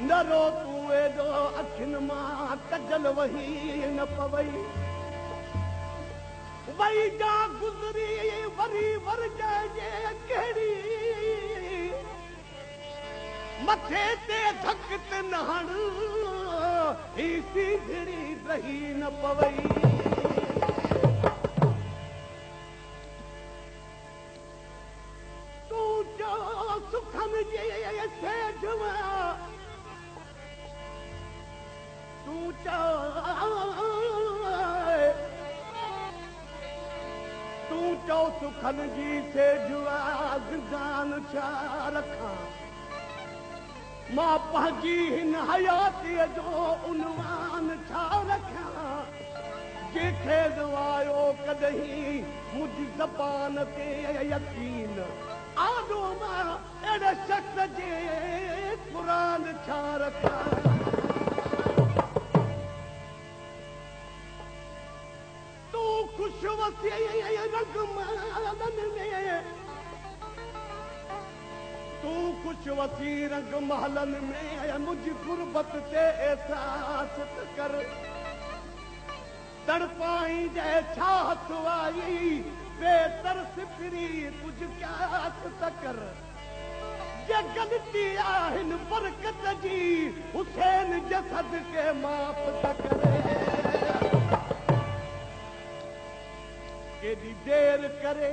न अखियुनि मां कजल वही न पवई वई गुज़री मथे ते धक ते नहण ही सीधड़ी रही न पवई। तूं जो सुखनि जे सेज तूं तूं चओ सुखनि जी सेजान छा रखां مان پنهنجي هن حياتيءَ جو عنوان ڇا رکان جنهن کي دوايو ڪڏهن منهنجي زبان تي يقين؟ آڏو مان اهڙي شخص جي قر ڇا رکان تون خوش وسي رنگ ۾ تون خوش وسي رنگ مهلن ۾ منهنجي گربت تي احساس ته ڪر. تڙپائي جي ڇا هٿ آئي بيترس ڦري ڪجهه ڪياس ته ڪر جي غلطي آهن برڪت جي حسين جسد کي معاف ته ڪري ڪيڏي دير ڪري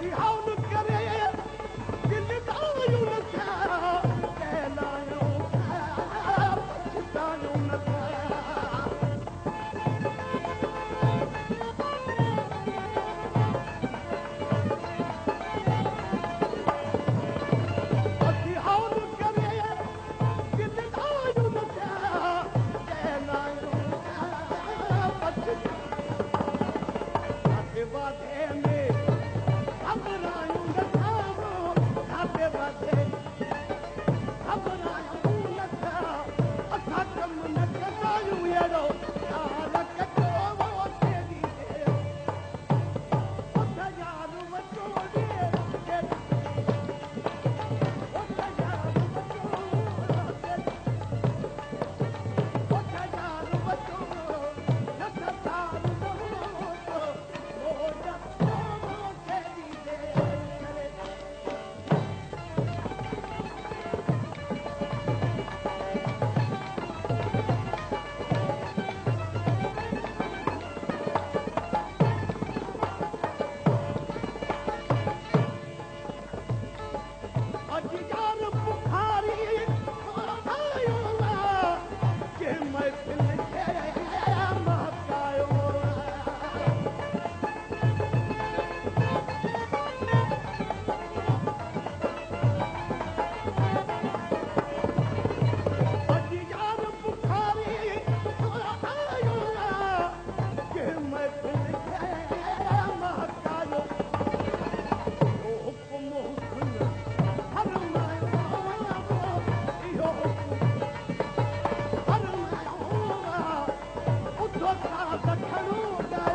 في عونك يا Hallelujah.